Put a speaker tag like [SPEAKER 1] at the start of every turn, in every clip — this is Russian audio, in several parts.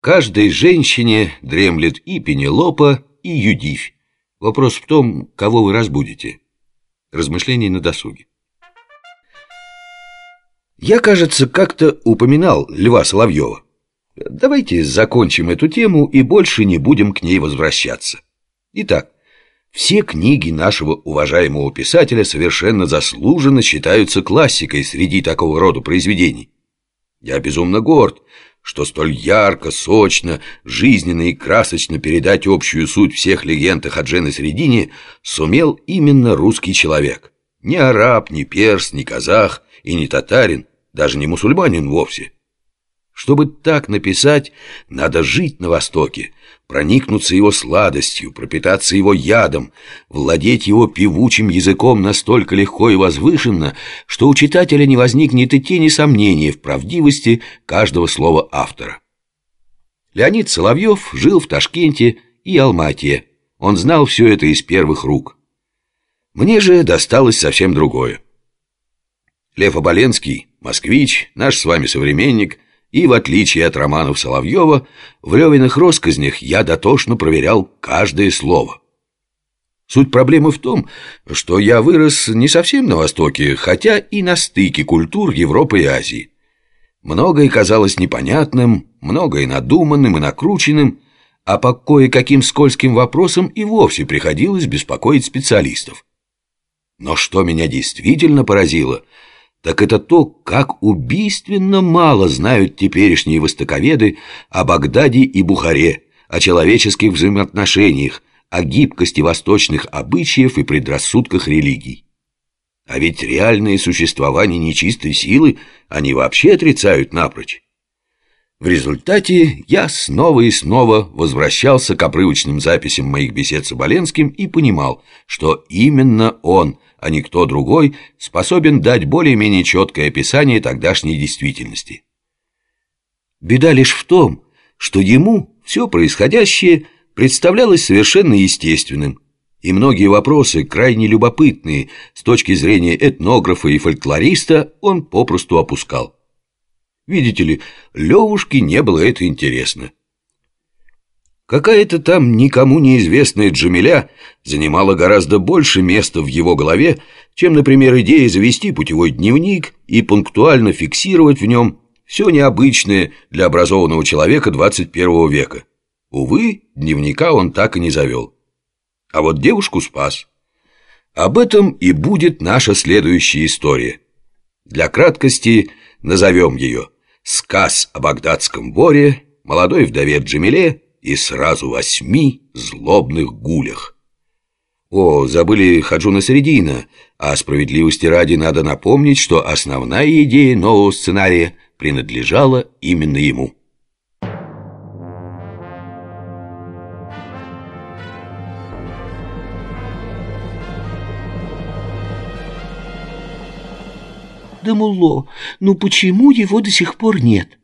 [SPEAKER 1] Каждой женщине дремлет и Пенелопа, и Юдивь. Вопрос в том, кого вы разбудите. Размышления на досуге. Я, кажется, как-то упоминал Льва Соловьева. Давайте закончим эту тему и больше не будем к ней возвращаться. Итак, все книги нашего уважаемого писателя совершенно заслуженно считаются классикой среди такого рода произведений. Я безумно горд, что столь ярко, сочно, жизненно и красочно передать общую суть всех легенд о Хадже на Средине сумел именно русский человек. Не араб, не перс, не казах и не татарин, даже не мусульманин вовсе. Чтобы так написать, надо жить на Востоке, проникнуться его сладостью, пропитаться его ядом, владеть его певучим языком настолько легко и возвышенно, что у читателя не возникнет и тени сомнения в правдивости каждого слова автора. Леонид Соловьев жил в Ташкенте и Алмате. Он знал все это из первых рук. Мне же досталось совсем другое. Лев Оболенский, москвич, наш с вами современник – и, в отличие от романов Соловьева, в Левиных россказнях я дотошно проверял каждое слово. Суть проблемы в том, что я вырос не совсем на Востоке, хотя и на стыке культур Европы и Азии. Многое казалось непонятным, многое надуманным и накрученным, а по кое-каким скользким вопросам и вовсе приходилось беспокоить специалистов. Но что меня действительно поразило – так это то, как убийственно мало знают теперешние востоковеды о Багдаде и Бухаре, о человеческих взаимоотношениях, о гибкости восточных обычаев и предрассудках религий. А ведь реальное существование нечистой силы они вообще отрицают напрочь. В результате я снова и снова возвращался к обрывочным записям моих бесед с Оболенским и понимал, что именно он – а никто другой способен дать более-менее четкое описание тогдашней действительности. Беда лишь в том, что ему все происходящее представлялось совершенно естественным, и многие вопросы, крайне любопытные с точки зрения этнографа и фольклориста, он попросту опускал. Видите ли, Левушке не было это интересно. Какая-то там никому неизвестная Джамиля занимала гораздо больше места в его голове, чем, например, идея завести путевой дневник и пунктуально фиксировать в нем все необычное для образованного человека 21 века. Увы, дневника он так и не завел. А вот девушку спас. Об этом и будет наша следующая история. Для краткости назовем ее «Сказ о багдадском воре», «Молодой вдове Джамиле» и сразу восьми злобных гулях. О, забыли Хаджуна Средина, а справедливости ради надо напомнить, что основная идея нового сценария принадлежала именно ему.
[SPEAKER 2] Да, Мулло, ну почему его до сих пор нет?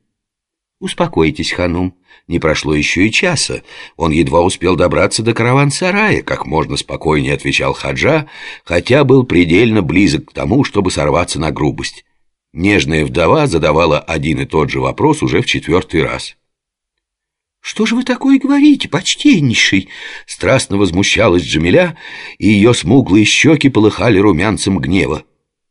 [SPEAKER 1] Успокойтесь, ханум. Не прошло еще и часа. Он едва успел добраться до караван-сарая, как можно спокойнее отвечал Хаджа, хотя был предельно близок к тому, чтобы сорваться на грубость. Нежная вдова задавала один и тот же вопрос уже в четвертый раз.
[SPEAKER 2] «Что же вы такое говорите, почтеннейший?» Страстно возмущалась Джамиля, и ее смуглые щеки полыхали румянцем гнева.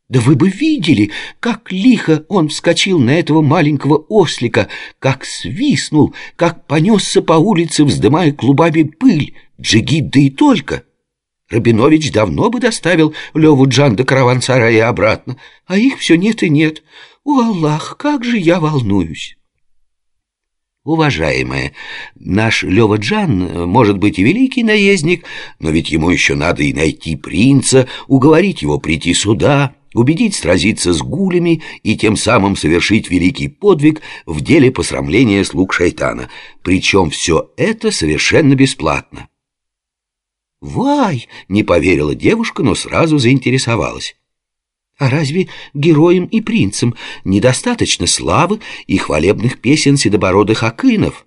[SPEAKER 2] Да вы бы видели, как лихо он вскочил на этого маленького ослика, как свистнул, как понесся по улице, вздымая клубами пыль, джигит да и только. Рабинович давно бы доставил Леву Джан до караван-сарая обратно, а их все нет и нет. О, Аллах, как же я волнуюсь! Уважаемая, наш Лева Джан может быть и великий наездник, но ведь ему еще надо и найти принца, уговорить его прийти сюда, убедить сразиться с гулями и тем самым совершить великий подвиг в деле посрамления слуг шайтана. Причем все это совершенно бесплатно. «Вай!» — не поверила девушка, но сразу заинтересовалась. «А разве героям и принцам недостаточно славы и хвалебных песен седобородых акынов?»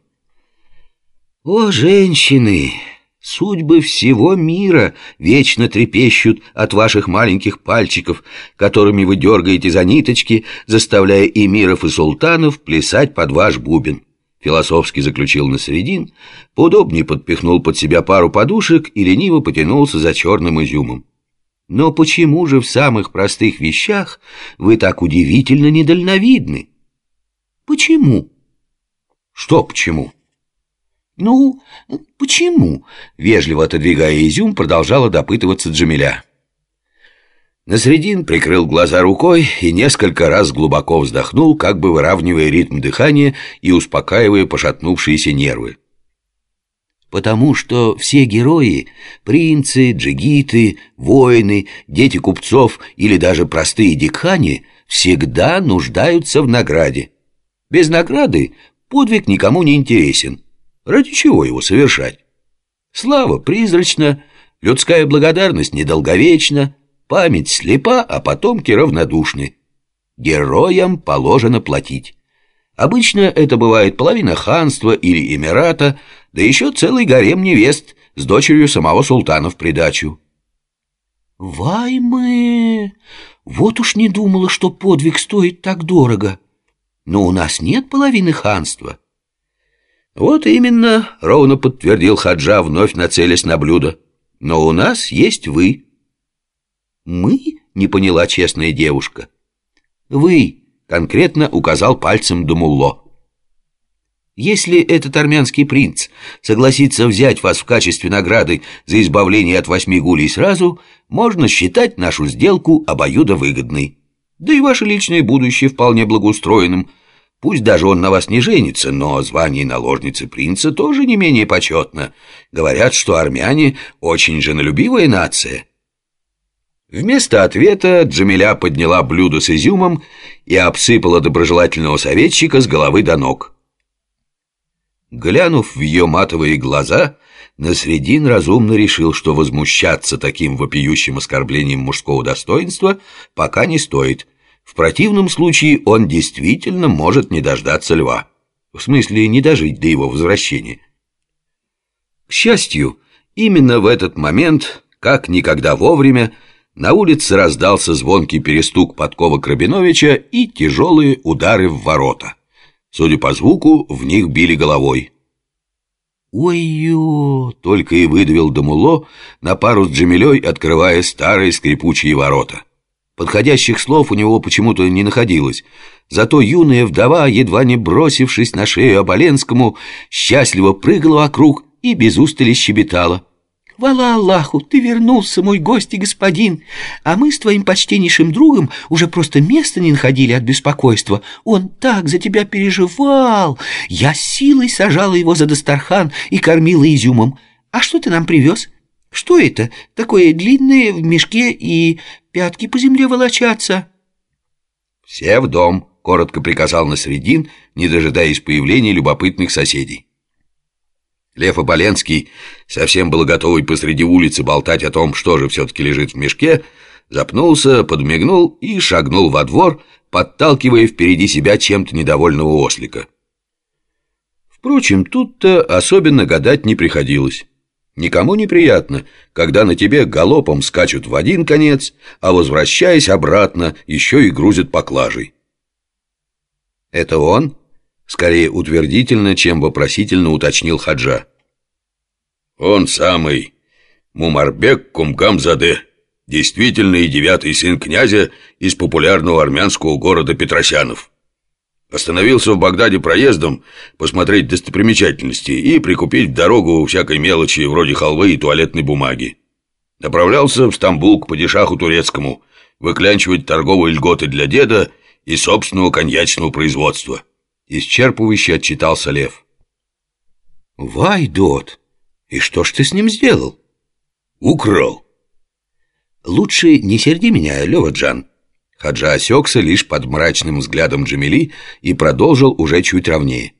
[SPEAKER 2] «О, женщины!» Судьбы всего мира вечно трепещут от ваших маленьких пальчиков, которыми вы дергаете за ниточки, заставляя эмиров и султанов плясать под ваш бубен.
[SPEAKER 1] Философски заключил на средин, поудобнее подпихнул под себя пару подушек и лениво потянулся за черным изюмом. Но почему же в самых простых вещах вы так удивительно недальновидны? Почему? Что почему? Ну, почему? Вежливо отодвигая изюм, продолжала допытываться Джамиля. Насредин прикрыл глаза рукой и несколько раз глубоко вздохнул, как бы выравнивая ритм дыхания и успокаивая пошатнувшиеся нервы. Потому что все герои — принцы, джигиты, воины, дети купцов или даже простые дикхани — всегда нуждаются в награде. Без награды подвиг никому не интересен. Ради чего его совершать? Слава призрачна, людская благодарность недолговечна, Память слепа, а потомки равнодушны. Героям положено платить. Обычно это бывает половина ханства или эмирата, да еще целый гарем невест с дочерью самого султана в придачу. Ваймы! Вот уж не думала, что подвиг стоит так дорого. Но у нас нет половины ханства. Вот именно, ровно подтвердил Хаджа, вновь нацелясь на блюдо. Но у нас есть вы. «Мы?» — не поняла честная девушка. «Вы», — конкретно указал пальцем Думулло. «Если этот армянский принц согласится взять вас в качестве награды за избавление от восьми гулей сразу, можно считать нашу сделку обоюдовыгодной. Да и ваше личное будущее вполне благоустроенным. Пусть даже он на вас не женится, но звание наложницы принца тоже не менее почетно. Говорят, что армяне очень женолюбивая нация». Вместо ответа Джамиля подняла блюдо с изюмом и обсыпала доброжелательного советчика с головы до ног. Глянув в ее матовые глаза, Насредин разумно решил, что возмущаться таким вопиющим оскорблением мужского достоинства пока не стоит. В противном случае он действительно может не дождаться льва. В смысле, не дожить до его возвращения. К счастью, именно в этот момент, как никогда вовремя, на улице раздался звонкий перестук подкова Крабиновича и тяжелые удары в ворота. Судя по звуку, в них били головой. «Ой-ё!» — только и выдавил Дамуло на пару с Джамилей, открывая старые скрипучие ворота. Подходящих слов у него почему-то не находилось, зато юная вдова, едва не бросившись на шею Оболенскому, счастливо прыгала вокруг и без устали щебетала. Хвала Аллаху, ты вернулся, мой гость и господин. А мы с твоим почтеннейшим другом уже просто места не находили от беспокойства. Он так за тебя переживал. Я силой сажала его за Дастархан и кормила изюмом. А что ты нам привез? Что это? Такое длинное в мешке и пятки по земле волочатся. Все в дом, коротко приказал Насредин, не дожидаясь появления любопытных соседей. Лев Оболенский, совсем был готовый посреди улицы болтать о том, что же все-таки лежит в мешке, запнулся, подмигнул и шагнул во двор, подталкивая впереди себя чем-то недовольного ослика. Впрочем, тут-то особенно гадать не приходилось. Никому неприятно, когда на тебе галопом скачут в один конец, а возвращаясь обратно, еще и грузят поклажей. «Это он?» Скорее утвердительно, чем вопросительно уточнил Хаджа. Он самый Мумарбек Кумгамзаде, действительный девятый сын князя из популярного армянского города Петросянов. Остановился в Багдаде проездом посмотреть достопримечательности и прикупить в дорогу всякой мелочи вроде халвы и туалетной бумаги. Направлялся в Стамбул к падишаху турецкому, выклянчивать торговые льготы для деда и собственного коньячного производства. Исчерпывающе отчитался Лев. «Вай, Дот, и что ж ты с ним сделал?» «Украл». «Лучше не серди меня, Лева Джан». Хаджа осекся лишь под мрачным взглядом Джамили и продолжил уже чуть ровнее.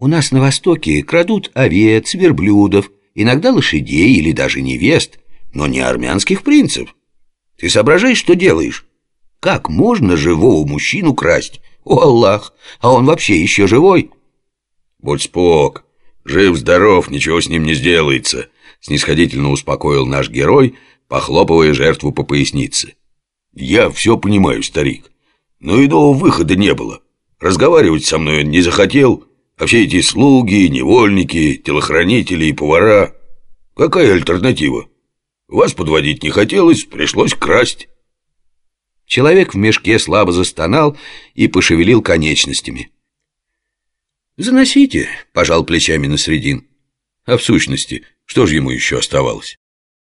[SPEAKER 1] «У нас на Востоке крадут овец, верблюдов, иногда лошадей или даже невест, но не армянских принцев. Ты соображаешь, что делаешь? Как можно живого мужчину красть? О, Аллах, а он вообще еще живой? Будь спок, жив-здоров, ничего с ним не сделается, снисходительно успокоил наш герой, похлопывая жертву по пояснице. Я все понимаю, старик, но иного выхода не было. Разговаривать со мной он не захотел, А все эти слуги, невольники, телохранители и повара... Какая альтернатива? Вас подводить не хотелось, пришлось красть.
[SPEAKER 2] Человек в мешке слабо застонал и пошевелил конечностями.
[SPEAKER 1] «Заносите», — пожал плечами на средин. А в сущности, что же ему еще оставалось?